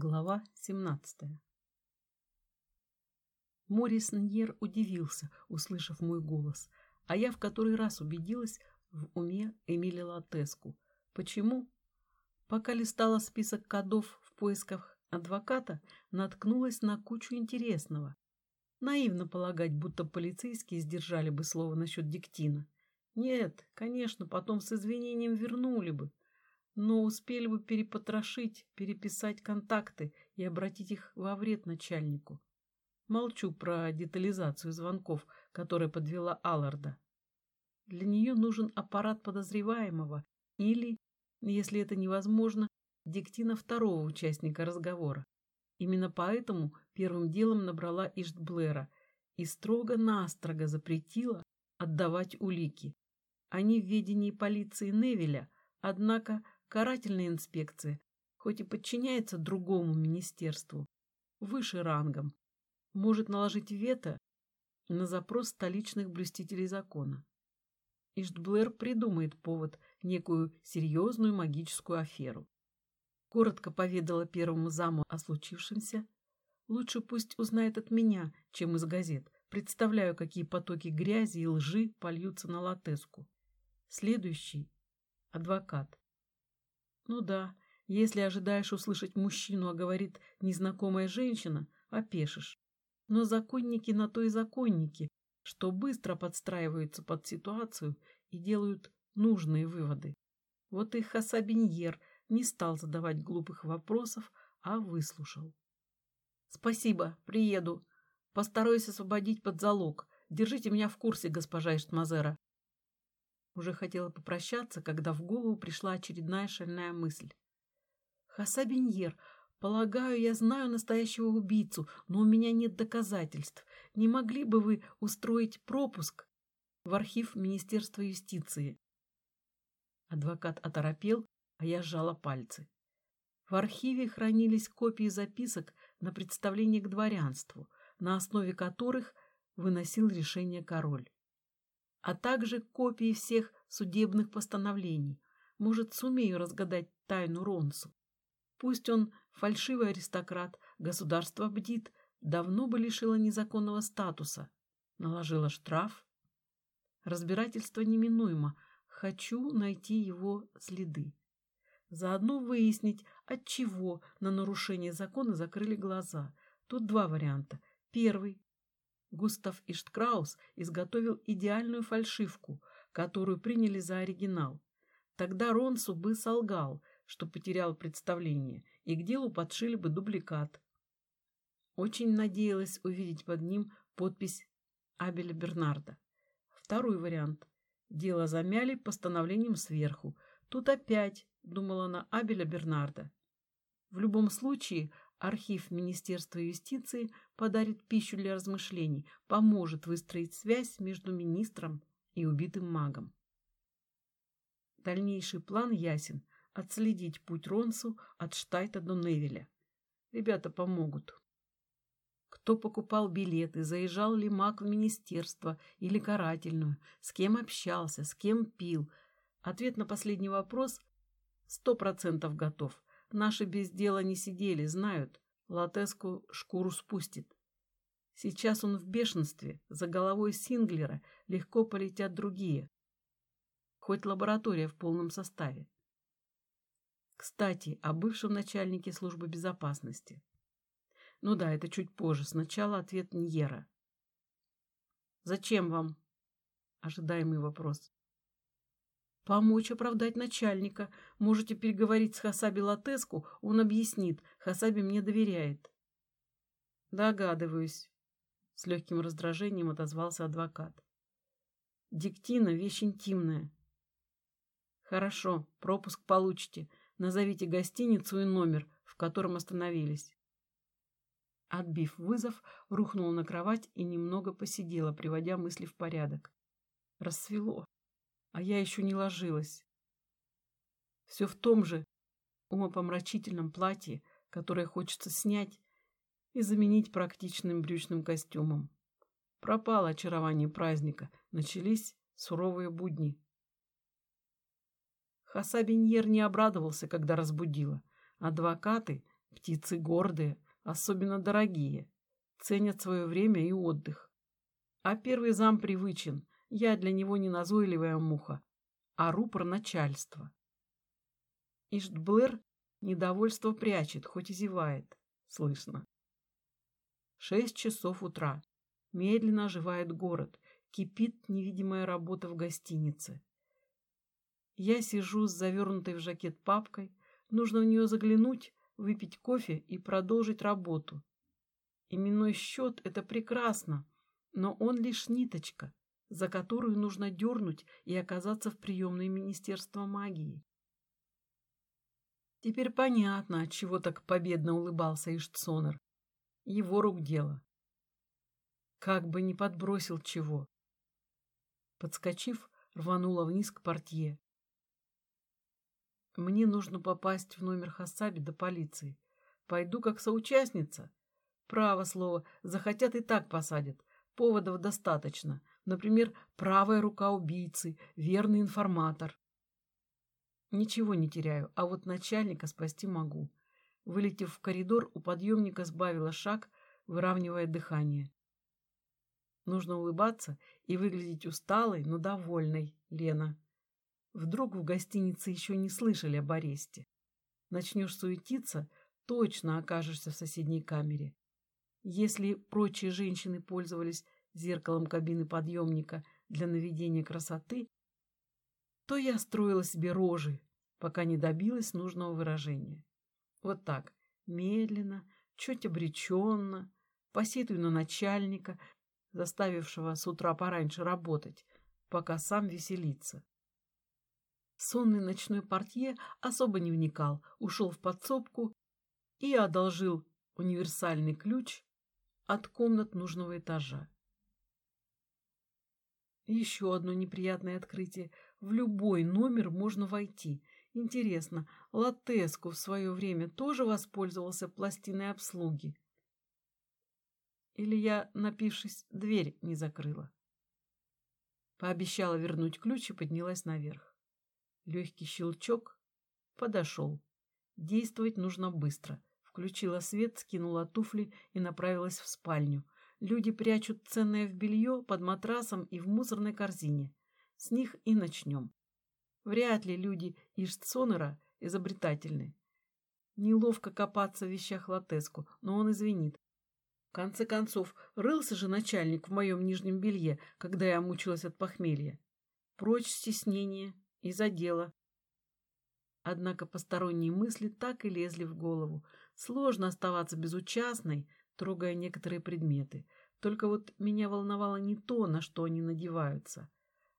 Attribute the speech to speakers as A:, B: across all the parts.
A: Глава 17 Морис Ньер удивился, услышав мой голос, а я в который раз убедилась в уме Эмили Латеску. Почему? Пока листала список кодов в поисках адвоката, наткнулась на кучу интересного. Наивно полагать, будто полицейские сдержали бы слово насчет диктина. Нет, конечно, потом с извинением вернули бы но успели бы перепотрошить, переписать контакты и обратить их во вред начальнику. Молчу про детализацию звонков, которая подвела Алларда. Для нее нужен аппарат подозреваемого или, если это невозможно, диктина второго участника разговора. Именно поэтому первым делом набрала Иштблэра и строго-настрого запретила отдавать улики. Они в ведении полиции Невеля, однако Карательная инспекция, хоть и подчиняется другому министерству, выше рангом, может наложить вето на запрос столичных блюстителей закона. Иштблэр придумает повод, некую серьезную магическую аферу. Коротко поведала первому заму о случившемся. Лучше пусть узнает от меня, чем из газет. Представляю, какие потоки грязи и лжи польются на латеску. Следующий — адвокат. Ну да, если ожидаешь услышать мужчину, а говорит незнакомая женщина, опешишь. Но законники на то и законники, что быстро подстраиваются под ситуацию и делают нужные выводы. Вот и Хасабиньер не стал задавать глупых вопросов, а выслушал. «Спасибо, приеду. Постараюсь освободить под залог. Держите меня в курсе, госпожа Иштмазера. Уже хотела попрощаться, когда в голову пришла очередная шальная мысль. «Хасабиньер, полагаю, я знаю настоящего убийцу, но у меня нет доказательств. Не могли бы вы устроить пропуск в архив Министерства юстиции?» Адвокат оторопел, а я сжала пальцы. В архиве хранились копии записок на представление к дворянству, на основе которых выносил решение король а также копии всех судебных постановлений. Может, сумею разгадать тайну Ронсу. Пусть он фальшивый аристократ, государство бдит, давно бы лишило незаконного статуса. Наложила штраф. Разбирательство неминуемо. Хочу найти его следы. Заодно выяснить, от чего на нарушение закона закрыли глаза. Тут два варианта. Первый Густав Ишткраус изготовил идеальную фальшивку, которую приняли за оригинал. Тогда Ронсу бы солгал, что потерял представление, и к делу подшили бы дубликат. Очень надеялась увидеть под ним подпись Абеля Бернарда. Второй вариант. Дело замяли постановлением сверху. Тут опять думала на Абеля Бернарда. В любом случае, Архив Министерства юстиции подарит пищу для размышлений, поможет выстроить связь между министром и убитым магом. Дальнейший план ясен – отследить путь Ронсу от Штайта до Невеля. Ребята помогут. Кто покупал билеты, заезжал ли маг в министерство или карательную, с кем общался, с кем пил. Ответ на последний вопрос сто процентов готов – Наши без дела не сидели, знают. Латеску шкуру спустит. Сейчас он в бешенстве, за головой Синглера легко полетят другие. Хоть лаборатория в полном составе. Кстати, о бывшем начальнике службы безопасности. Ну да, это чуть позже. Сначала ответ Ньера. «Зачем вам?» Ожидаемый вопрос. Помочь оправдать начальника. Можете переговорить с Хасаби Латеску, он объяснит. Хасаби мне доверяет. Догадываюсь. С легким раздражением отозвался адвокат. Диктина — вещь интимная. Хорошо, пропуск получите. Назовите гостиницу и номер, в котором остановились. Отбив вызов, рухнула на кровать и немного посидела, приводя мысли в порядок. Рассвело а я еще не ложилась. Все в том же умопомрачительном платье, которое хочется снять и заменить практичным брючным костюмом. Пропало очарование праздника, начались суровые будни. Хасабиньер не обрадовался, когда разбудила. Адвокаты, Птицы гордые, особенно дорогие, ценят свое время и отдых. А первый зам привычен, я для него не назойливая муха, а рупор начальства. Иштблэр недовольство прячет, хоть и зевает. Слышно. Шесть часов утра. Медленно оживает город. Кипит невидимая работа в гостинице. Я сижу с завернутой в жакет папкой. Нужно в нее заглянуть, выпить кофе и продолжить работу. Именной счет — это прекрасно, но он лишь ниточка, за которую нужно дернуть и оказаться в приемной Министерства магии. Теперь понятно, от чего так победно улыбался Иштсонер. Его рук дело. Как бы не подбросил чего. Подскочив, рванула вниз к портье. Мне нужно попасть в номер Хасаби до полиции. Пойду как соучастница. Право слово, захотят и так посадят. Поводов достаточно. Например, правая рука убийцы, верный информатор. Ничего не теряю, а вот начальника спасти могу. Вылетев в коридор, у подъемника сбавила шаг, выравнивая дыхание. Нужно улыбаться и выглядеть усталой, но довольной, Лена. Вдруг в гостинице еще не слышали об аресте. Начнешь суетиться, точно окажешься в соседней камере. Если прочие женщины пользовались зеркалом кабины подъемника для наведения красоты, то я строила себе рожи, пока не добилась нужного выражения. Вот так, медленно, чуть обреченно, посетую на начальника, заставившего с утра пораньше работать, пока сам веселится. Сонный ночной портье особо не вникал, ушел в подсобку и одолжил универсальный ключ от комнат нужного этажа. Еще одно неприятное открытие. В любой номер можно войти. Интересно, Латеску в свое время тоже воспользовался пластиной обслуги? Или я, напившись, дверь не закрыла? Пообещала вернуть ключ и поднялась наверх. Легкий щелчок подошел. Действовать нужно быстро. Включила свет, скинула туфли и направилась в спальню. Люди прячут ценное в белье под матрасом и в мусорной корзине. С них и начнем. Вряд ли люди Иштсонера изобретательны. Неловко копаться в вещах Латеску, но он извинит. В конце концов, рылся же начальник в моем нижнем белье, когда я мучилась от похмелья. Прочь стеснение и за дело. Однако посторонние мысли так и лезли в голову. Сложно оставаться безучастной, трогая некоторые предметы. Только вот меня волновало не то, на что они надеваются,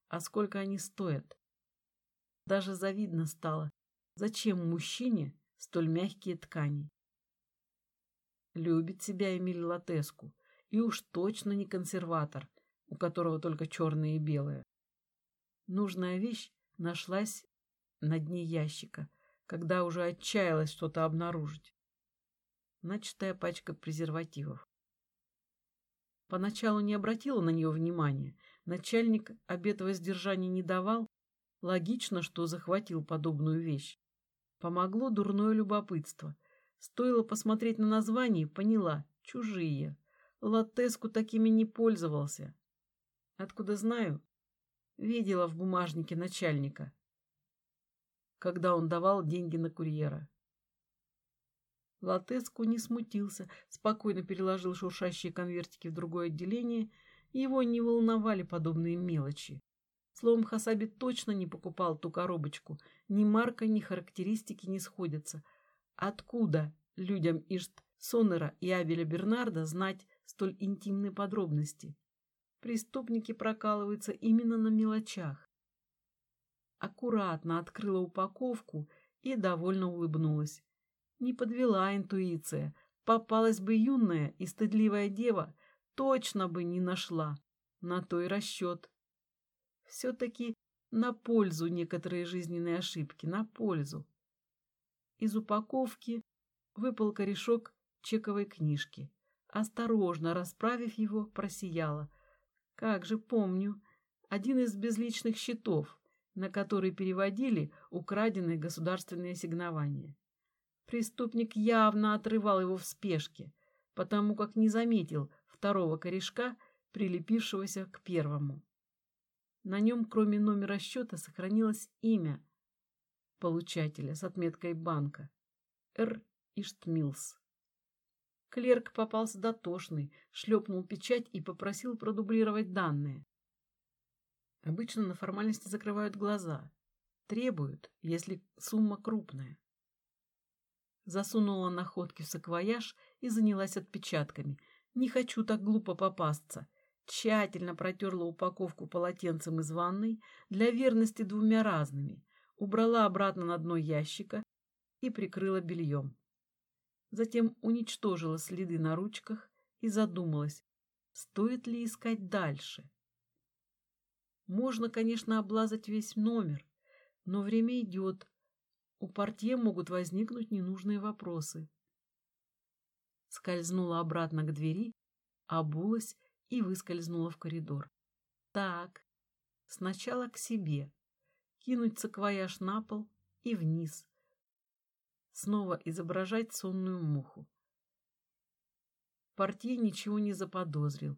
A: а сколько они стоят. Даже завидно стало, зачем мужчине столь мягкие ткани. Любит себя Эмиль Латеску, и уж точно не консерватор, у которого только черное и белое. Нужная вещь нашлась на дне ящика, когда уже отчаялась что-то обнаружить. Начатая пачка презервативов. Поначалу не обратила на нее внимания. Начальник обета воздержания не давал. Логично, что захватил подобную вещь. Помогло дурное любопытство. Стоило посмотреть на название, поняла — чужие. Латеску такими не пользовался. Откуда знаю? Видела в бумажнике начальника, когда он давал деньги на курьера. Латеску не смутился, спокойно переложил шуршащие конвертики в другое отделение, его не волновали подобные мелочи. Словом, Хасаби точно не покупал ту коробочку. Ни марка, ни характеристики не сходятся. Откуда людям Ишт Сонера и Абеля Бернарда знать столь интимные подробности? Преступники прокалываются именно на мелочах. Аккуратно открыла упаковку и довольно улыбнулась. Не подвела интуиция. Попалась бы юная и стыдливая дева, точно бы не нашла. На то и расчет. Все-таки на пользу некоторые жизненные ошибки, на пользу. Из упаковки выпал корешок чековой книжки. Осторожно расправив его, просияла. Как же помню, один из безличных счетов, на который переводили украденные государственные ассигнования. Преступник явно отрывал его в спешке, потому как не заметил второго корешка, прилепившегося к первому. На нем, кроме номера счета, сохранилось имя получателя с отметкой банка — Р. Иштмилс. Клерк попался дотошный, шлепнул печать и попросил продублировать данные. Обычно на формальности закрывают глаза. Требуют, если сумма крупная. Засунула находки в саквояж и занялась отпечатками. Не хочу так глупо попасться. Тщательно протерла упаковку полотенцем из ванной, для верности двумя разными, убрала обратно на дно ящика и прикрыла бельем. Затем уничтожила следы на ручках и задумалась, стоит ли искать дальше. Можно, конечно, облазать весь номер, но время идет. У портье могут возникнуть ненужные вопросы. Скользнула обратно к двери, обулась и выскользнула в коридор. Так, сначала к себе, кинуть саквояж на пол и вниз, снова изображать сонную муху. Портье ничего не заподозрил.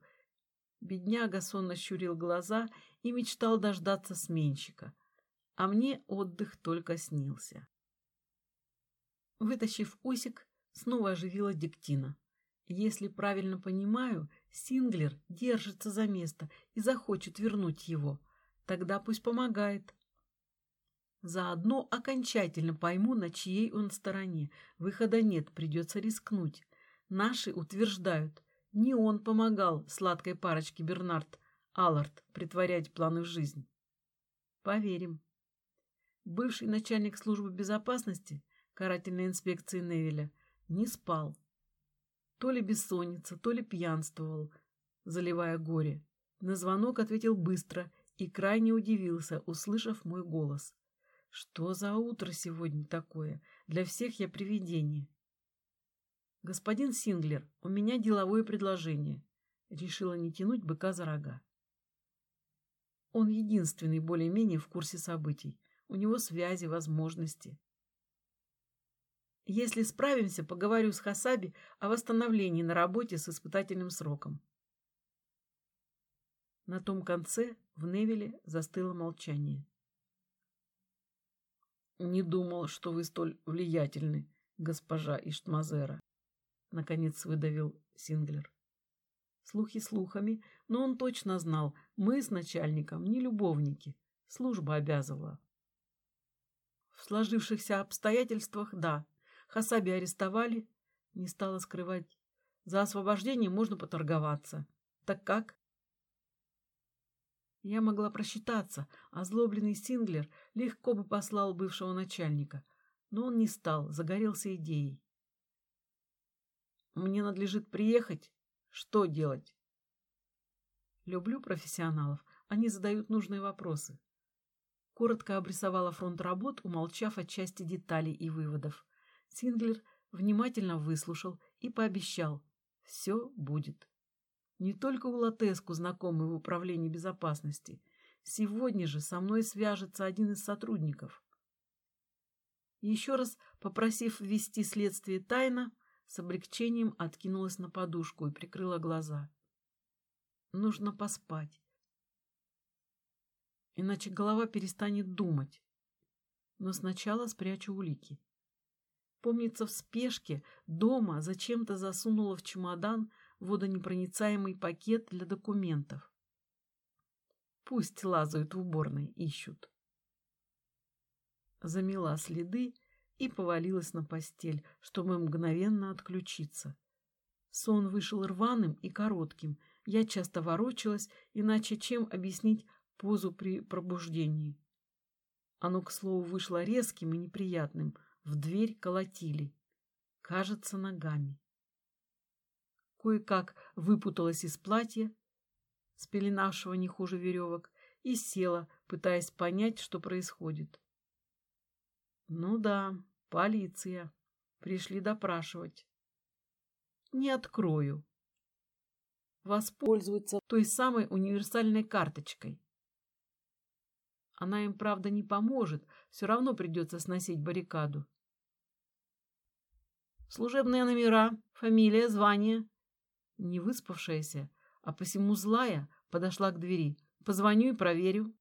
A: Бедняга сонно щурил глаза и мечтал дождаться сменщика. А мне отдых только снился. Вытащив усик, снова оживила диктина. Если правильно понимаю, Синглер держится за место и захочет вернуть его. Тогда пусть помогает. Заодно окончательно пойму, на чьей он стороне. Выхода нет, придется рискнуть. Наши утверждают, не он помогал сладкой парочке Бернард Аллард притворять планы в жизнь. Поверим. Бывший начальник службы безопасности карательной инспекции Невеля не спал. То ли бессонница, то ли пьянствовал, заливая горе. На звонок ответил быстро и крайне удивился, услышав мой голос. Что за утро сегодня такое? Для всех я привидение. Господин Синглер, у меня деловое предложение. Решила не тянуть быка за рога. Он единственный более-менее в курсе событий. У него связи, возможности. Если справимся, поговорю с Хасаби о восстановлении на работе с испытательным сроком. На том конце в Невеле застыло молчание. «Не думал, что вы столь влиятельны, госпожа Иштмазера», — наконец выдавил Синглер. Слухи слухами, но он точно знал, мы с начальником не любовники, служба обязывала. В сложившихся обстоятельствах, да, Хасаби арестовали, не стала скрывать. За освобождение можно поторговаться. Так как? Я могла просчитаться, а злобленный Синглер легко бы послал бывшего начальника, но он не стал, загорелся идеей. Мне надлежит приехать. Что делать? Люблю профессионалов, они задают нужные вопросы. Коротко обрисовала фронт работ, умолчав от части деталей и выводов. Синглер внимательно выслушал и пообещал – все будет. Не только у Латеску знакомый в управлении безопасности. Сегодня же со мной свяжется один из сотрудников. Еще раз попросив ввести следствие тайно, с облегчением откинулась на подушку и прикрыла глаза. Нужно поспать. Иначе голова перестанет думать. Но сначала спрячу улики. Помнится, в спешке дома зачем-то засунула в чемодан водонепроницаемый пакет для документов. Пусть лазают в уборной, ищут. Замела следы и повалилась на постель, чтобы мгновенно отключиться. Сон вышел рваным и коротким. Я часто ворочалась, иначе чем объяснить позу при пробуждении. Оно, к слову, вышло резким и неприятным. В дверь колотили. Кажется, ногами кое-как выпуталась из платья, спеленавшего не хуже веревок, и села, пытаясь понять, что происходит. Ну да, полиция. Пришли допрашивать. Не открою. Воспользуются той самой универсальной карточкой. Она им, правда, не поможет, все равно придется сносить баррикаду. Служебные номера, фамилия, звание. Не выспавшаяся, а посему злая, подошла к двери. Позвоню и проверю.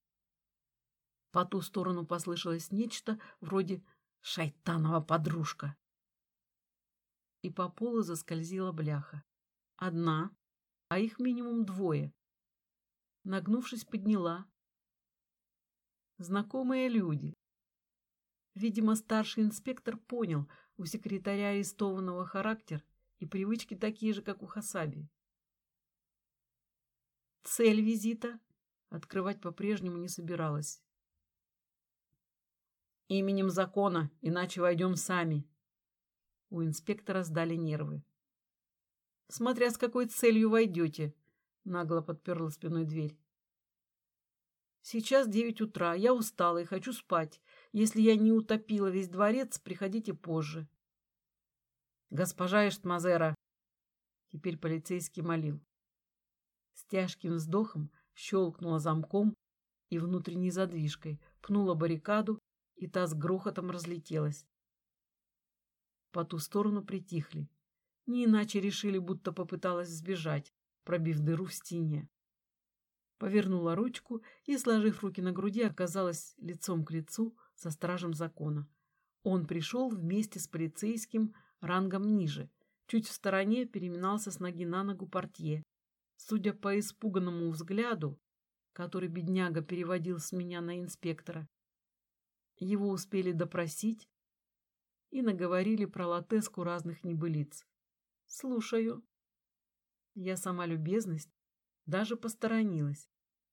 A: По ту сторону послышалось нечто вроде «шайтанова подружка». И по полу заскользила бляха. Одна, а их минимум двое. Нагнувшись, подняла. Знакомые люди. Видимо, старший инспектор понял, у секретаря арестованного характер и привычки такие же, как у Хасаби. Цель визита открывать по-прежнему не собиралась. Именем закона, иначе войдем сами. У инспектора сдали нервы. Смотря с какой целью войдете, нагло подперла спиной дверь. Сейчас девять утра, я устала и хочу спать. Если я не утопила весь дворец, приходите позже. Госпожа Эштмазера. Теперь полицейский молил. С тяжким вздохом щелкнула замком и внутренней задвижкой, пнула баррикаду, и та с грохотом разлетелась. По ту сторону притихли. Не иначе решили, будто попыталась сбежать, пробив дыру в стене. Повернула ручку и, сложив руки на груди, оказалась лицом к лицу со стражем закона. Он пришел вместе с полицейским рангом ниже. Чуть в стороне переминался с ноги на ногу портье. Судя по испуганному взгляду, который бедняга переводил с меня на инспектора, его успели допросить и наговорили про латеску разных небылиц. Слушаю. Я сама любезность, даже посторонилась.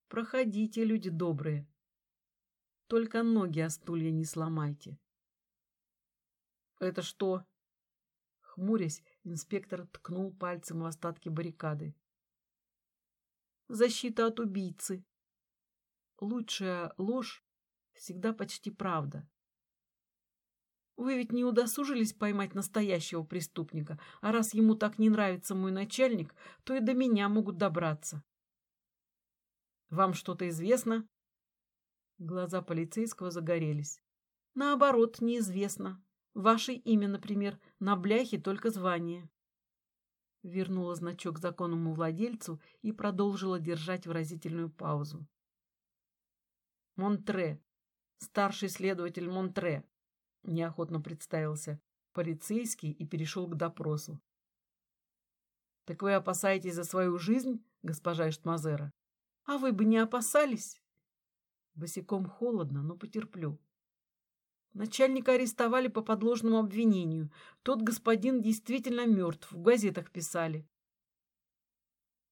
A: Проходите, люди добрые. Только ноги о стулья не сломайте. Это что? Хмурясь, инспектор ткнул пальцем в остатки баррикады. Защита от убийцы. Лучшая ложь всегда почти правда. Вы ведь не удосужились поймать настоящего преступника, а раз ему так не нравится мой начальник, то и до меня могут добраться. Вам что-то известно? Глаза полицейского загорелись. Наоборот, неизвестно. Ваше имя, например, на бляхе только звание. Вернула значок законному владельцу и продолжила держать выразительную паузу. Монтре. Старший следователь Монтре неохотно представился полицейский и перешел к допросу. «Так вы опасаетесь за свою жизнь, госпожа Эштмазера? А вы бы не опасались?» Босиком холодно, но потерплю. Начальника арестовали по подложному обвинению. Тот господин действительно мертв, в газетах писали.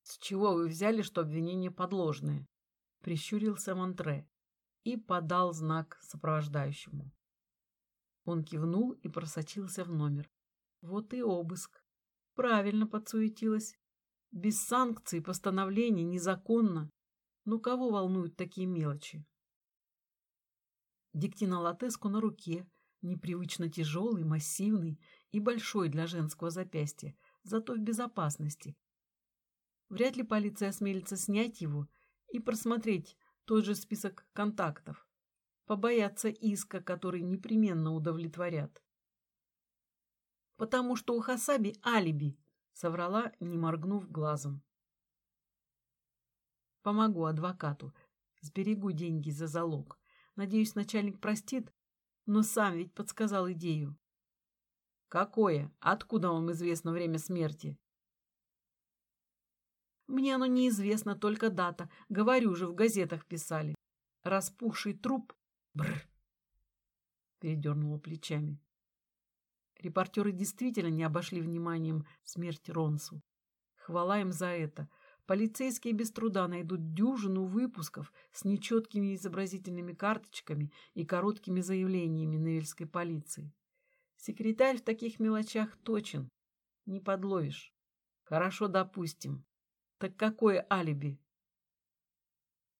A: «С чего вы взяли, что обвинения подложные?» — прищурился Монтре и подал знак сопровождающему. Он кивнул и просочился в номер. Вот и обыск. Правильно подсуетилась. Без санкций, постановлений, незаконно. Ну кого волнуют такие мелочи? Диктина латеску на руке, непривычно тяжелый, массивный и большой для женского запястья, зато в безопасности. Вряд ли полиция осмелится снять его и просмотреть тот же список контактов побояться иска, который непременно удовлетворят. «Потому что у Хасаби алиби», — соврала, не моргнув глазом. «Помогу адвокату, сберегу деньги за залог. Надеюсь, начальник простит, но сам ведь подсказал идею». «Какое? Откуда вам известно время смерти?» «Мне оно неизвестно, только дата. Говорю же, в газетах писали. Распухший труп Бр! Передернула плечами. Репортеры действительно не обошли вниманием смерть Ронсу. Хвала им за это. Полицейские без труда найдут дюжину выпусков с нечеткими изобразительными карточками и короткими заявлениями невельской полиции. Секретарь в таких мелочах точен. Не подловишь. Хорошо, допустим. Так какое алиби?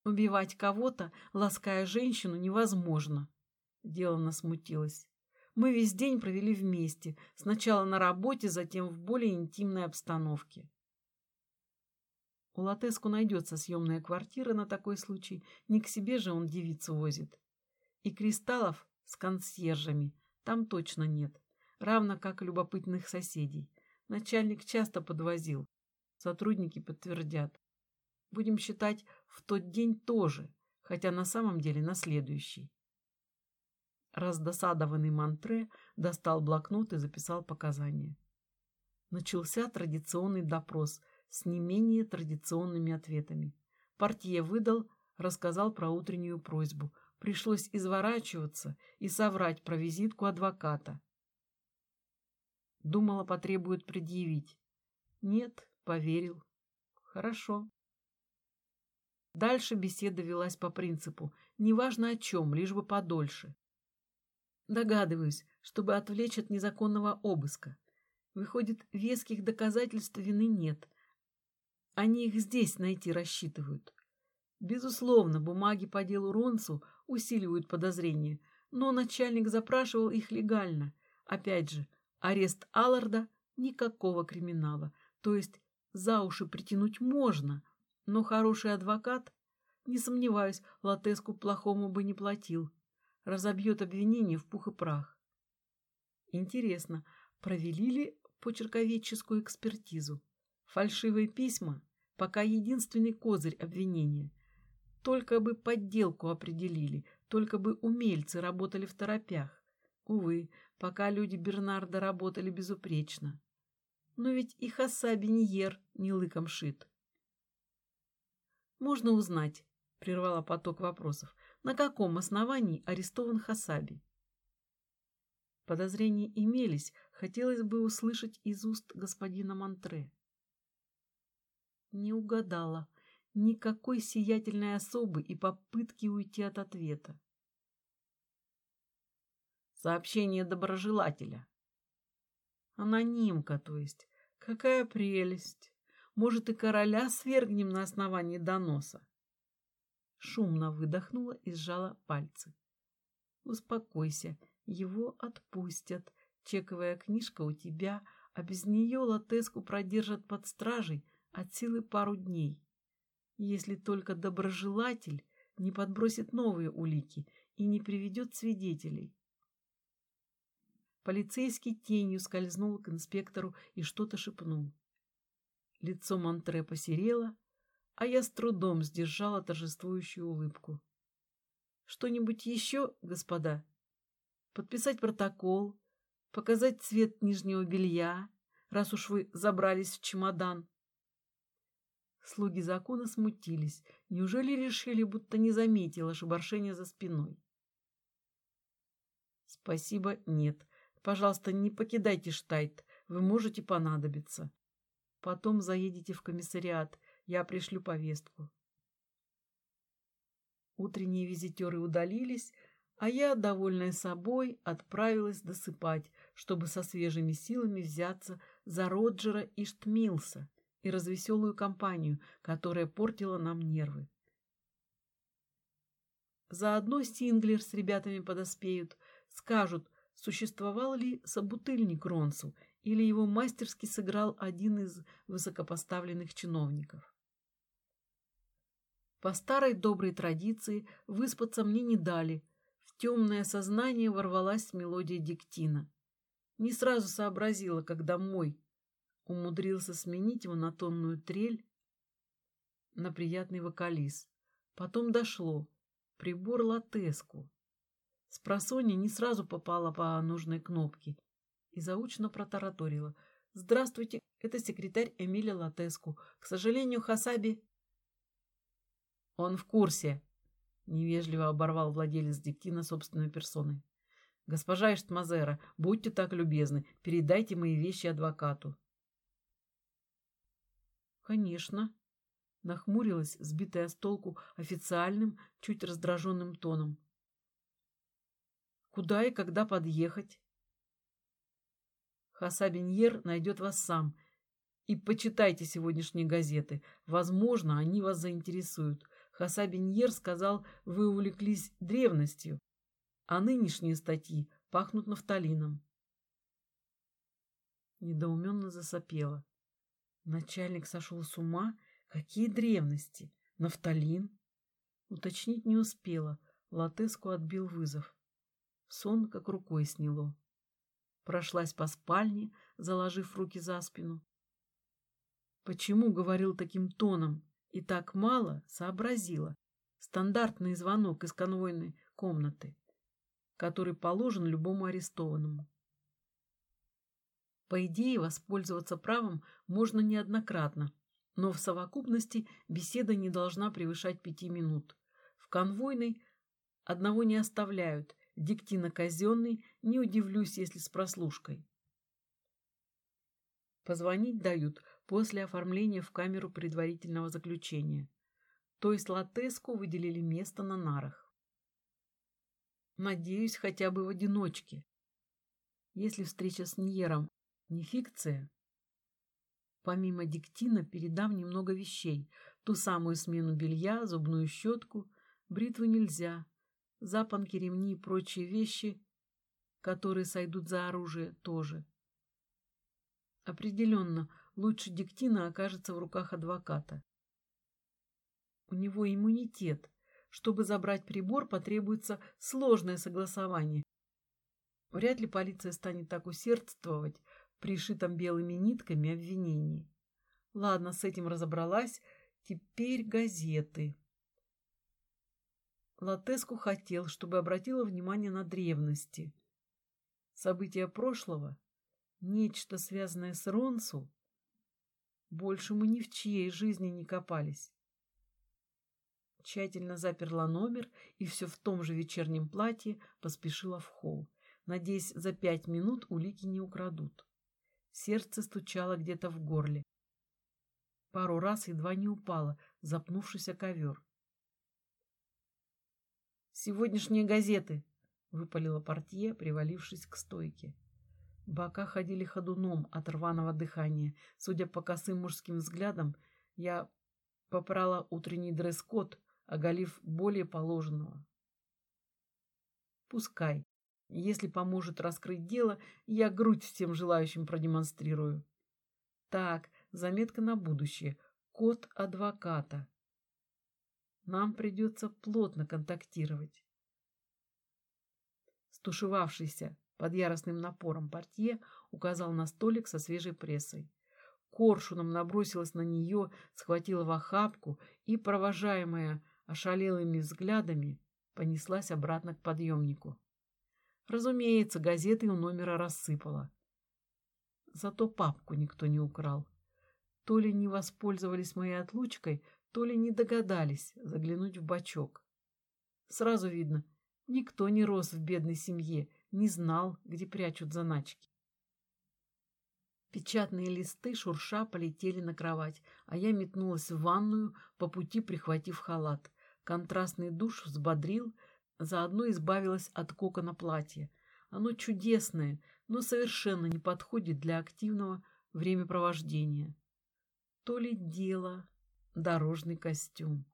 A: Убивать кого-то, лаская женщину, невозможно. Делана смутилась. Мы весь день провели вместе, сначала на работе, затем в более интимной обстановке. У Латеску найдется съемная квартира на такой случай, не к себе же он девицу возит. И кристаллов с консьержами там точно нет. равно как любопытных соседей. Начальник часто подвозил. Сотрудники подтвердят. Будем считать, в тот день тоже, хотя на самом деле на следующий. Раздосадованный Монтре достал блокнот и записал показания. Начался традиционный допрос с не менее традиционными ответами. Портье выдал, рассказал про утреннюю просьбу. Пришлось изворачиваться и соврать про визитку адвоката. Думала, потребует предъявить. Нет, поверил. Хорошо. Дальше беседа велась по принципу «неважно о чем, лишь бы подольше». Догадываюсь, чтобы отвлечь от незаконного обыска. Выходит, веских доказательств вины нет. Они их здесь найти рассчитывают. Безусловно, бумаги по делу Ронсу усиливают подозрения, но начальник запрашивал их легально. Опять же, арест Алларда – никакого криминала. То есть за уши притянуть можно, но хороший адвокат, не сомневаюсь, Латеску плохому бы не платил. Разобьет обвинение в пух и прах. Интересно, провели ли почерковедческую экспертизу? Фальшивые письма – пока единственный козырь обвинения. Только бы подделку определили, только бы умельцы работали в торопях. Увы, пока люди Бернарда работали безупречно. Но ведь и Хасаби Ниер не лыком шит. «Можно узнать», — прервала поток вопросов, «на каком основании арестован Хасаби?» Подозрения имелись, хотелось бы услышать из уст господина Монтре. Не угадала, Никакой сиятельной особы и попытки уйти от ответа. Сообщение доброжелателя. Анонимка, то есть. Какая прелесть. Может, и короля свергнем на основании доноса. Шумно выдохнула и сжала пальцы. Успокойся, его отпустят. Чековая книжка у тебя, а без нее Латеску продержат под стражей от силы пару дней если только доброжелатель не подбросит новые улики и не приведет свидетелей. Полицейский тенью скользнул к инспектору и что-то шепнул. Лицо Монтре посерело, а я с трудом сдержала торжествующую улыбку. «Что-нибудь еще, господа? Подписать протокол, показать цвет нижнего белья, раз уж вы забрались в чемодан?» Слуги закона смутились. Неужели решили, будто не заметила шебаршение за спиной? Спасибо, нет. Пожалуйста, не покидайте Штайт. Вы можете понадобиться. Потом заедете в комиссариат. Я пришлю повестку. Утренние визитеры удалились, а я, довольная собой, отправилась досыпать, чтобы со свежими силами взяться за Роджера и Штмилса и развеселую компанию, которая портила нам нервы. Заодно Синглер с ребятами подоспеют, скажут, существовал ли собутыльник Ронсу или его мастерски сыграл один из высокопоставленных чиновников. По старой доброй традиции выспаться мне не дали. В темное сознание ворвалась мелодия диктина. Не сразу сообразила, когда мой, умудрился сменить монотонную трель на приятный вокализ. Потом дошло. Прибор латеску. Спросонья не сразу попала по нужной кнопке и заучно протараторила. «Здравствуйте, это секретарь Эмиля Латеску. К сожалению, Хасаби...» «Он в курсе», — невежливо оборвал владелец диктина собственной персоной. «Госпожа Эштмазера, будьте так любезны, передайте мои вещи адвокату». «Конечно», — нахмурилась, сбитая с толку официальным, чуть раздраженным тоном. «Куда и когда подъехать?» Хасабиньер найдет вас сам. И почитайте сегодняшние газеты. Возможно, они вас заинтересуют. Хасабиньер сказал, вы увлеклись древностью, а нынешние статьи пахнут нафталином. Недоуменно засопела. Начальник сошел с ума? Какие древности? Нафталин? Уточнить не успела. Латеску отбил вызов. Сон как рукой сняло. прошлась по спальне, заложив руки за спину. Почему говорил таким тоном и так мало, сообразила. Стандартный звонок из конвойной комнаты, который положен любому арестованному. По идее, воспользоваться правом можно неоднократно, но в совокупности беседа не должна превышать пяти минут. В конвойной одного не оставляют, диктина казенный, не удивлюсь, если с прослушкой. Позвонить дают после оформления в камеру предварительного заключения. То есть Латеску выделили место на нарах. Надеюсь, хотя бы в одиночке. Если встреча с Ньером не фикция, помимо диктина передам немного вещей. Ту самую смену белья, зубную щетку, бритву нельзя, запонки, ремни и прочие вещи, которые сойдут за оружие, тоже. Определенно, лучше диктина окажется в руках адвоката. У него иммунитет. Чтобы забрать прибор, потребуется сложное согласование. Вряд ли полиция станет так усердствовать пришитом белыми нитками обвинении. Ладно, с этим разобралась. Теперь газеты. Латеску хотел, чтобы обратила внимание на древности. События прошлого, нечто связанное с Ронсу, больше мы ни в чьей жизни не копались. Тщательно заперла номер и все в том же вечернем платье поспешила в холл, надеясь, за пять минут улики не украдут. Сердце стучало где-то в горле. Пару раз едва не упала, запнувшись о ковер. «Сегодняшние газеты!» — выпалила портье, привалившись к стойке. Бока ходили ходуном от рваного дыхания. Судя по косым мужским взглядам, я попрала утренний дресс-код, оголив более положенного. Пускай. Если поможет раскрыть дело, я грудь всем желающим продемонстрирую. Так, заметка на будущее. Код адвоката. Нам придется плотно контактировать. Стушевавшийся под яростным напором портье указал на столик со свежей прессой. Коршуном набросилась на нее, схватила в охапку и, провожаемая ошалелыми взглядами, понеслась обратно к подъемнику. Разумеется, газеты у номера рассыпала. Зато папку никто не украл. То ли не воспользовались моей отлучкой, то ли не догадались заглянуть в бачок. Сразу видно, никто не рос в бедной семье, не знал, где прячут заначки. Печатные листы шурша полетели на кровать, а я метнулась в ванную, по пути прихватив халат. Контрастный душ взбодрил, заодно избавилась от кокона платья. Оно чудесное, но совершенно не подходит для активного времяпровождения. То ли дело дорожный костюм.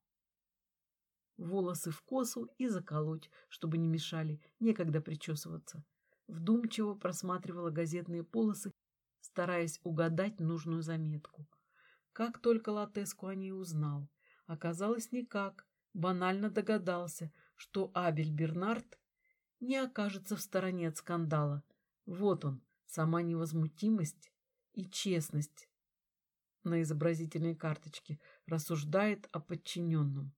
A: Волосы в косу и заколоть, чтобы не мешали, некогда причесываться. Вдумчиво просматривала газетные полосы, стараясь угадать нужную заметку. Как только Латеску о ней узнал, оказалось никак, банально догадался, что Абель Бернард не окажется в стороне от скандала. Вот он, сама невозмутимость и честность на изобразительной карточке, рассуждает о подчиненном.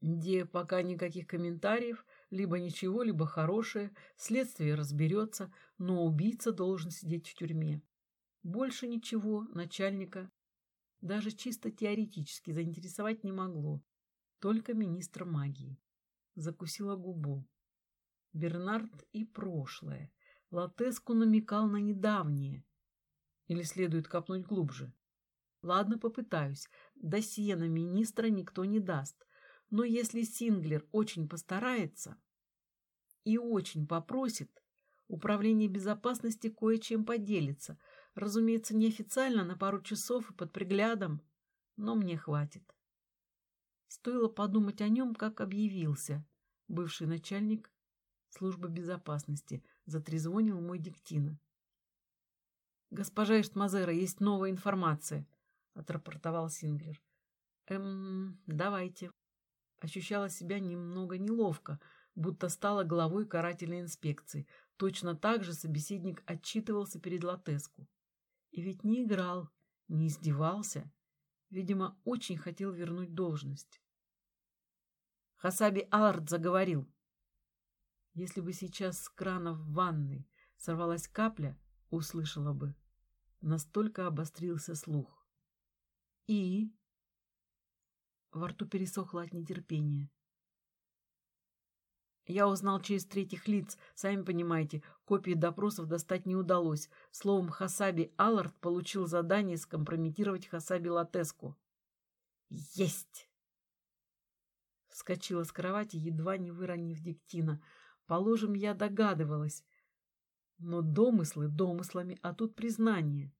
A: Где пока никаких комментариев, либо ничего, либо хорошее, следствие разберется, но убийца должен сидеть в тюрьме. Больше ничего начальника даже чисто теоретически заинтересовать не могло, только министр магии. Закусила губу. Бернард и прошлое. Латеску намекал на недавнее, или следует копнуть глубже? Ладно, попытаюсь. Досье на министра никто не даст. Но если Синглер очень постарается и очень попросит, Управление безопасности кое-чем поделится. Разумеется, неофициально, на пару часов и под приглядом, но мне хватит. Стоило подумать о нем, как объявился бывший начальник службы безопасности. Затрезвонил мой диктина. «Госпожа Иштмазера, есть новая информация», — отрапортовал Синглер. «Эм, давайте». Ощущала себя немного неловко, будто стала главой карательной инспекции. Точно так же собеседник отчитывался перед Латеску. И ведь не играл, не издевался. Видимо, очень хотел вернуть должность. Хасаби Алард заговорил. Если бы сейчас с крана в ванной сорвалась капля, услышала бы. Настолько обострился слух. И... Во рту пересохло от нетерпения. Я узнал через третьих лиц. Сами понимаете, копии допросов достать не удалось. Словом, Хасаби Аллард получил задание скомпрометировать Хасаби Латеску. «Есть!» Вскочила с кровати, едва не выронив диктина. Положим, я догадывалась. Но домыслы домыслами, а тут признание.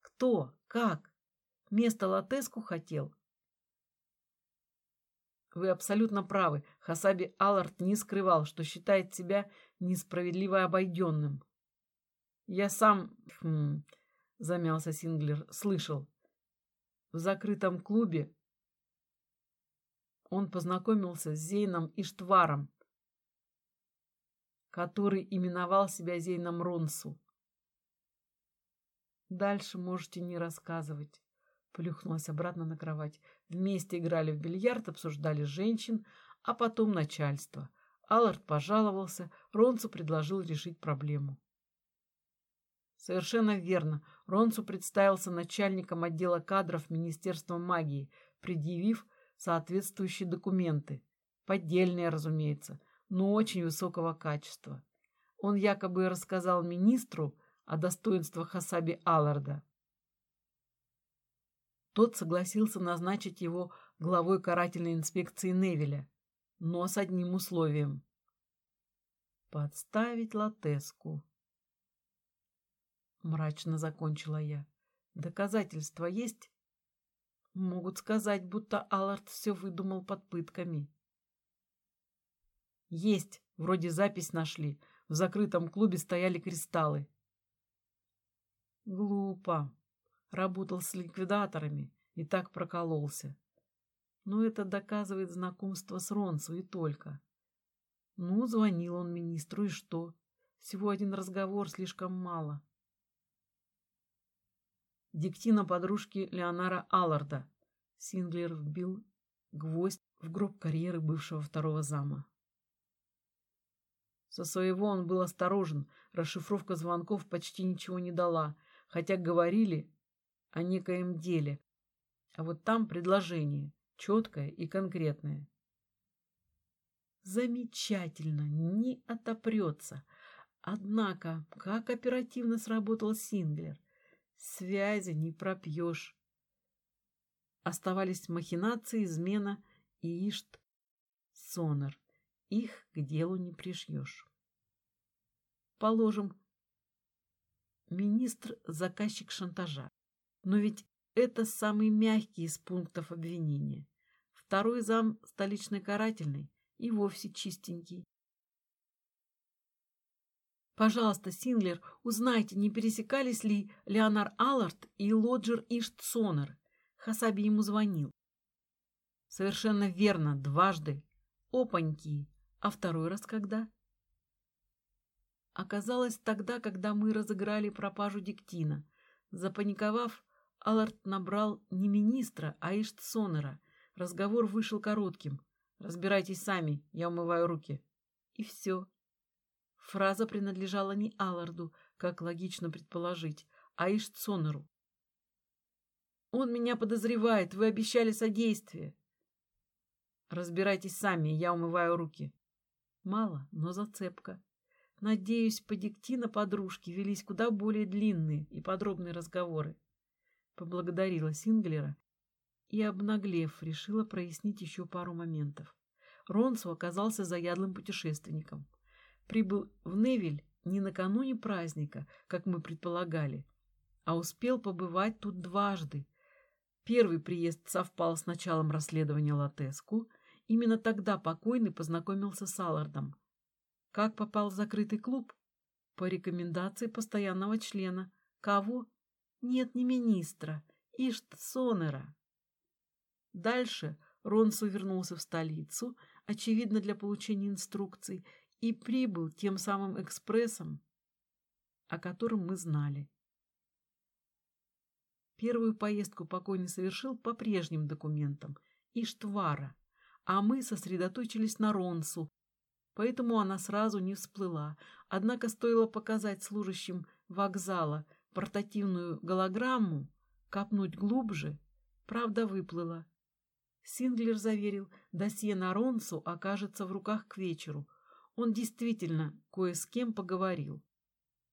A: Кто? Как? Место Латеску хотел? Вы абсолютно правы. Хасаби Аллард не скрывал, что считает себя несправедливо обойденным. Я сам, хм, замялся Синглер, слышал. В закрытом клубе он познакомился с Зейном Иштваром, который именовал себя Зейном Ронсу. Дальше можете не рассказывать. Плюхнулась обратно на кровать. Вместе играли в бильярд, обсуждали женщин, а потом начальство. Аллард пожаловался, Ронцу предложил решить проблему. Совершенно верно. Ронцу представился начальником отдела кадров Министерства магии, предъявив соответствующие документы. Поддельные, разумеется, но очень высокого качества. Он якобы рассказал министру о достоинствах Хасаби Алларда. Тот согласился назначить его главой карательной инспекции Невеля, но с одним условием — подставить Латеску. Мрачно закончила я. Доказательства есть? Могут сказать, будто Аллард все выдумал под пытками. Есть, вроде запись нашли. В закрытом клубе стояли кристаллы. Глупо. Работал с ликвидаторами и так прокололся. Но это доказывает знакомство с Ронсу и только. Ну, звонил он министру, и что? Всего один разговор, слишком мало. Диктина подружки Леонара Алларда. Синглер вбил гвоздь в гроб карьеры бывшего второго зама. Со своего он был осторожен, расшифровка звонков почти ничего не дала, хотя говорили о некоем деле, а вот там предложение, четкое и конкретное. Замечательно, не отопрется. Однако, как оперативно сработал Синглер. Связи не пропьешь. Оставались махинации, измена и ишт сонор. Их к делу не пришьешь. Положим, министр – заказчик шантажа. Но ведь это самый мягкий из пунктов обвинения. Второй зам столичной карательной и вовсе чистенький. Пожалуйста, Синглер, узнайте, не пересекались ли Леонар Аллард и Лоджер Иштсонер. Хасаби ему звонил. Совершенно верно, дважды. Опаньки. А второй раз когда? Оказалось тогда, когда мы разыграли пропажу диктина. Запаниковав, Аллард набрал не министра, а Иштсонера. Разговор вышел коротким. «Разбирайтесь сами, я умываю руки». И все. Фраза принадлежала не Алларду, как логично предположить, а Иштсонеру. «Он меня подозревает, вы обещали содействие». «Разбирайтесь сами, я умываю руки». Мало, но зацепка. Надеюсь, по диктина подружки велись куда более длинные и подробные разговоры. Поблагодарила Синглера и, обнаглев, решила прояснить еще пару моментов. Ронсу оказался заядлым путешественником. Прибыл в Невиль не накануне праздника, как мы предполагали, а успел побывать тут дважды. Первый приезд совпал с началом расследования Латеску. Именно тогда покойный познакомился с Аллардом. Как попал в закрытый клуб? По рекомендации постоянного члена. Кого? Нет, не министра. Ишт Сонера. Дальше Ронсу вернулся в столицу, очевидно, для получения инструкций, и прибыл тем самым экспрессом, о котором мы знали. Первую поездку покойный совершил по прежним документам Иштвара, а мы сосредоточились на Ронсу, поэтому она сразу не всплыла. Однако стоило показать служащим вокзала портативную голограмму, копнуть глубже, правда выплыла. Синглер заверил, досье на Ронсу окажется в руках к вечеру. Он действительно кое с кем поговорил.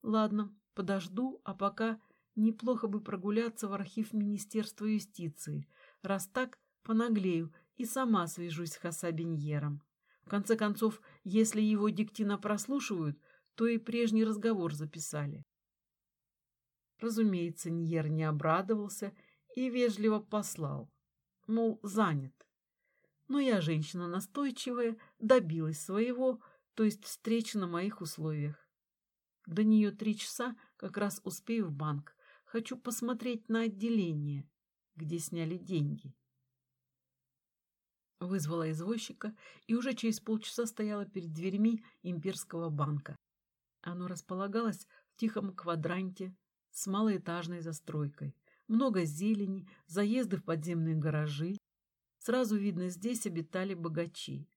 A: Ладно, подожду, а пока неплохо бы прогуляться в архив Министерства юстиции. Раз так, понаглею и сама свяжусь с Хасабиньером. В конце концов, если его диктина прослушивают, то и прежний разговор записали. Разумеется, Ньер не обрадовался и вежливо послал, мол, занят. Но я, женщина настойчивая, добилась своего, то есть встречи на моих условиях. До нее три часа, как раз успею в банк. Хочу посмотреть на отделение, где сняли деньги. Вызвала извозчика и уже через полчаса стояла перед дверьми имперского банка. Оно располагалось в тихом квадранте с малоэтажной застройкой. Много зелени, заезды в подземные гаражи. Сразу видно, здесь обитали богачи.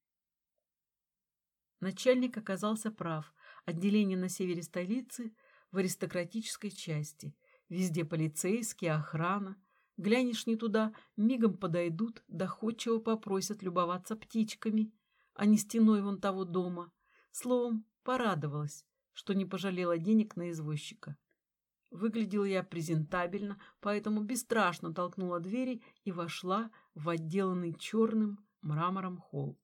A: Начальник оказался прав. Отделение на севере столицы в аристократической части. Везде полицейские, охрана. Глянешь не туда, мигом подойдут, доходчиво попросят любоваться птичками, а не стеной вон того дома. Словом, порадовалась, что не пожалела денег на извозчика. Выглядела я презентабельно, поэтому бесстрашно толкнула двери и вошла в отделанный черным мрамором холл.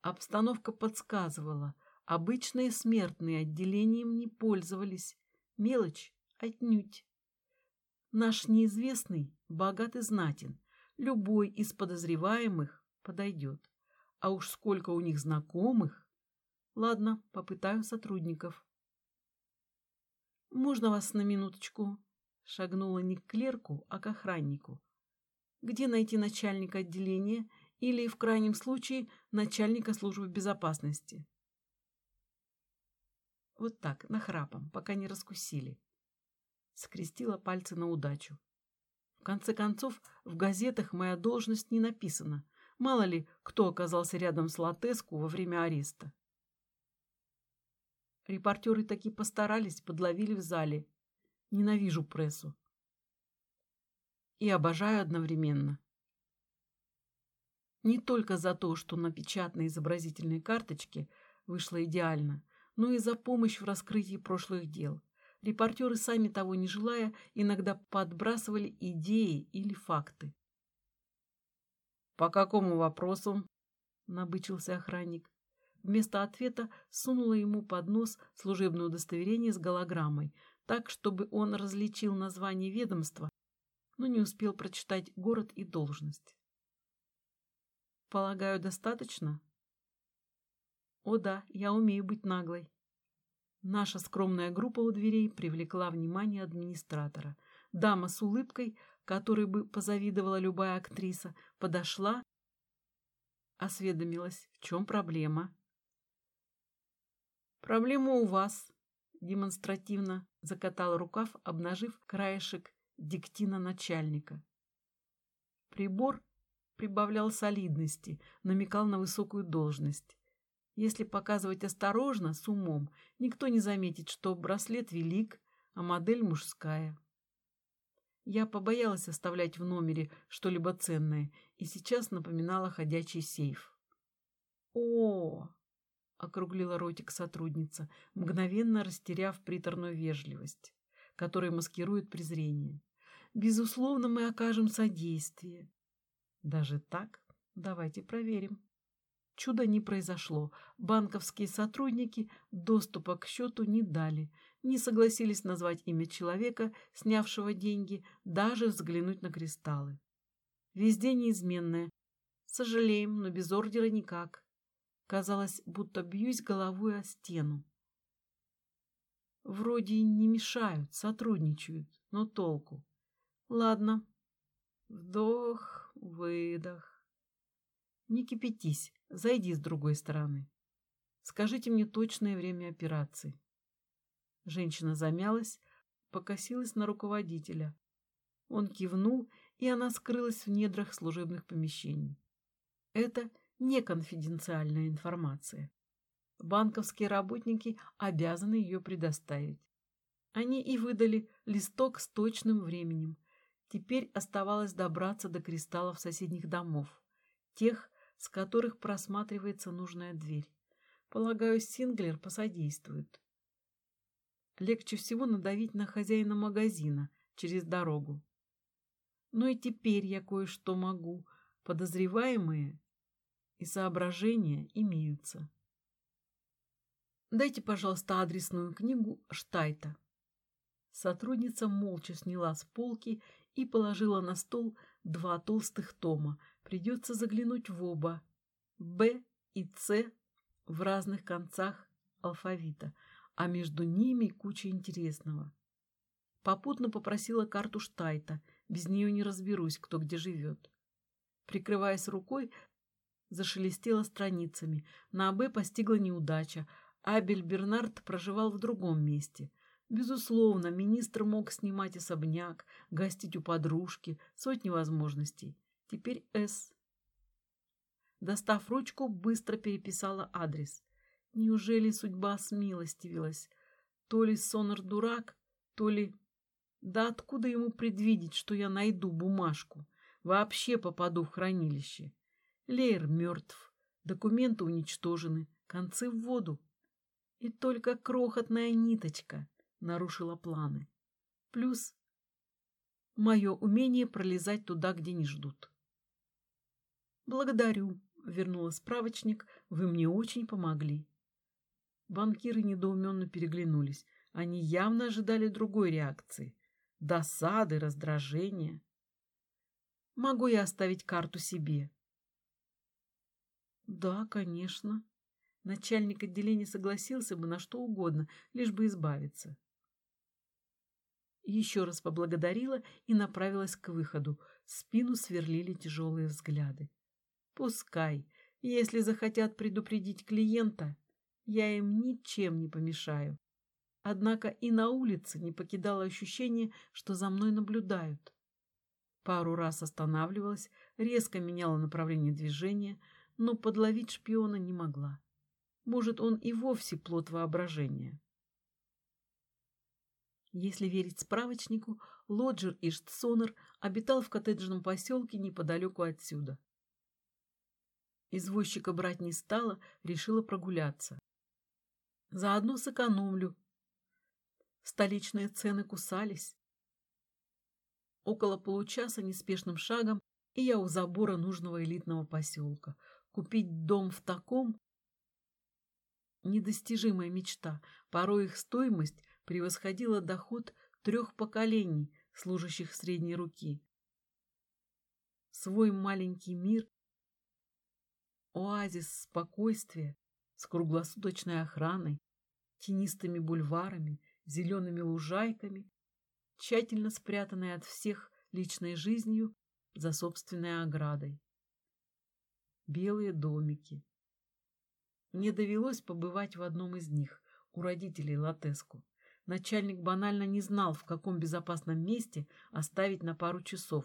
A: Обстановка подсказывала, обычные смертные отделением не пользовались. Мелочь отнюдь. Наш неизвестный богат и знатен. Любой из подозреваемых подойдет. А уж сколько у них знакомых. Ладно, попытаю сотрудников. «Можно вас на минуточку?» Шагнула не к клерку, а к охраннику. «Где найти начальника отделения или, в крайнем случае, начальника службы безопасности?» Вот так, нахрапом, пока не раскусили. Скрестила пальцы на удачу. В конце концов, в газетах моя должность не написана. Мало ли, кто оказался рядом с Латеску во время ареста. Репортеры таки постарались, подловили в зале. Ненавижу прессу. И обожаю одновременно. Не только за то, что на печатной изобразительной карточке вышло идеально, но и за помощь в раскрытии прошлых дел. Репортеры, сами того не желая, иногда подбрасывали идеи или факты. «По какому вопросу?» — набычился охранник. Вместо ответа сунула ему под нос служебное удостоверение с голограммой, так, чтобы он различил название ведомства, но не успел прочитать город и должность. «Полагаю, достаточно?» «О да, я умею быть наглой». Наша скромная группа у дверей привлекла внимание администратора. Дама с улыбкой, которой бы позавидовала любая актриса, подошла, осведомилась, в чем проблема. «Проблема у вас», — демонстративно закатал рукав, обнажив краешек диктина начальника. Прибор прибавлял солидности, намекал на высокую должность. Если показывать осторожно, с умом, никто не заметит, что браслет велик, а модель мужская. Я побоялась оставлять в номере что-либо ценное и сейчас напоминала ходячий сейф. О, — округлила ротик сотрудница, мгновенно растеряв приторную вежливость, которая маскирует презрение. «Безусловно, мы окажем содействие». «Даже так? Давайте проверим». Чуда не произошло. Банковские сотрудники доступа к счету не дали, не согласились назвать имя человека, снявшего деньги, даже взглянуть на кристаллы. Везде неизменное. Сожалеем, но без ордера никак. Казалось, будто бьюсь головой о стену. Вроде не мешают, сотрудничают, но толку. Ладно. Вдох, выдох. Не кипятись, зайди с другой стороны. Скажите мне точное время операции. Женщина замялась, покосилась на руководителя. Он кивнул, и она скрылась в недрах служебных помещений. Это не конфиденциальная информация. Банковские работники обязаны ее предоставить. Они и выдали листок с точным временем. Теперь оставалось добраться до кристаллов соседних домов, тех, с которых просматривается нужная дверь. Полагаю, Синглер посодействует. Легче всего надавить на хозяина магазина через дорогу. Но и теперь я кое-что могу. Подозреваемые и соображения имеются. Дайте, пожалуйста, адресную книгу Штайта. Сотрудница молча сняла с полки и положила на стол два толстых тома. Придется заглянуть в оба. Б и С в разных концах алфавита, а между ними куча интересного. Попутно попросила карту Штайта, без нее не разберусь, кто где живет. Прикрываясь рукой, зашелестела страницами. На АБ постигла неудача. Абель Бернард проживал в другом месте. Безусловно, министр мог снимать особняк, гостить у подружки, сотни возможностей. Теперь С. Достав ручку, быстро переписала адрес. Неужели судьба смилостивилась? То ли Сонор дурак, то ли... Да откуда ему предвидеть, что я найду бумажку? Вообще попаду в хранилище. Лейер мертв, документы уничтожены, концы в воду. И только крохотная ниточка нарушила планы. Плюс мое умение пролезать туда, где не ждут. «Благодарю», — вернула справочник, — «вы мне очень помогли». Банкиры недоуменно переглянулись. Они явно ожидали другой реакции. Досады, раздражения. «Могу я оставить карту себе?» «Да, конечно». Начальник отделения согласился бы на что угодно, лишь бы избавиться. Еще раз поблагодарила и направилась к выходу. Спину сверлили тяжелые взгляды. Пускай, если захотят предупредить клиента, я им ничем не помешаю. Однако и на улице не покидало ощущение, что за мной наблюдают. Пару раз останавливалась, резко меняла направление движения, но подловить шпиона не могла. Может, он и вовсе плод воображения. Если верить справочнику, Лоджер Иштсонер обитал в коттеджном поселке неподалеку отсюда. Извозчика брать не стала, решила прогуляться. Заодно сэкономлю. Столичные цены кусались. Около получаса неспешным шагом, и я у забора нужного элитного поселка. Купить дом в таком — недостижимая мечта. Порой их стоимость превосходила доход трех поколений, служащих средней руки. Свой маленький мир Оазис спокойствия с круглосуточной охраной, тенистыми бульварами, зелеными лужайками, тщательно спрятанной от всех личной жизнью за собственной оградой. Белые домики. Мне довелось побывать в одном из них, у родителей Латеску. Начальник банально не знал, в каком безопасном месте оставить на пару часов,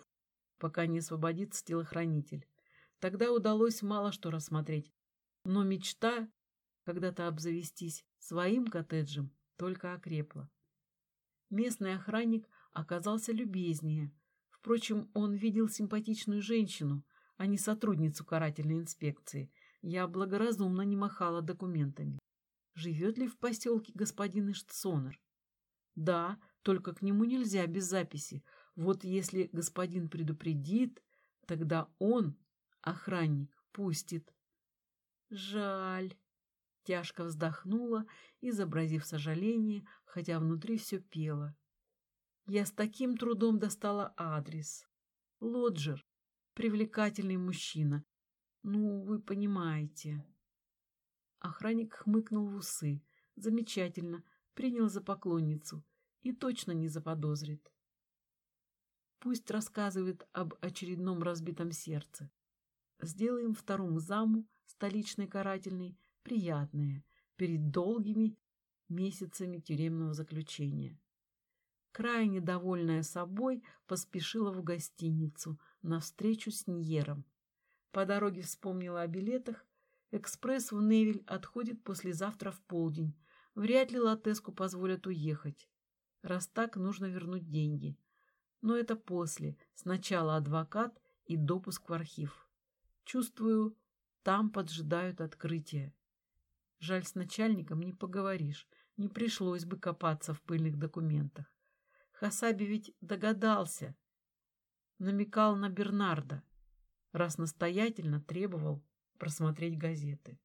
A: пока не освободится телохранитель. Тогда удалось мало что рассмотреть. Но мечта когда-то обзавестись своим коттеджем только окрепла. Местный охранник оказался любезнее. Впрочем, он видел симпатичную женщину, а не сотрудницу карательной инспекции. Я благоразумно не махала документами. Живет ли в поселке господин Иштсонер? Да, только к нему нельзя без записи. Вот если господин предупредит, тогда он Охранник пустит. Жаль. Тяжко вздохнула, изобразив сожаление, хотя внутри все пело. Я с таким трудом достала адрес. Лоджер. Привлекательный мужчина. Ну, вы понимаете. Охранник хмыкнул в усы. Замечательно. Принял за поклонницу. И точно не заподозрит. Пусть рассказывает об очередном разбитом сердце. Сделаем второму заму, столичной карательной, приятное. перед долгими месяцами тюремного заключения. Крайне довольная собой, поспешила в гостиницу на встречу с Ньером. По дороге вспомнила о билетах. Экспресс в Невель отходит послезавтра в полдень. Вряд ли Латеску позволят уехать. Раз так, нужно вернуть деньги. Но это после. Сначала адвокат и допуск в архив. Чувствую, там поджидают открытия. Жаль, с начальником не поговоришь. Не пришлось бы копаться в пыльных документах. Хасаби ведь догадался. Намекал на Бернарда, раз настоятельно требовал просмотреть газеты.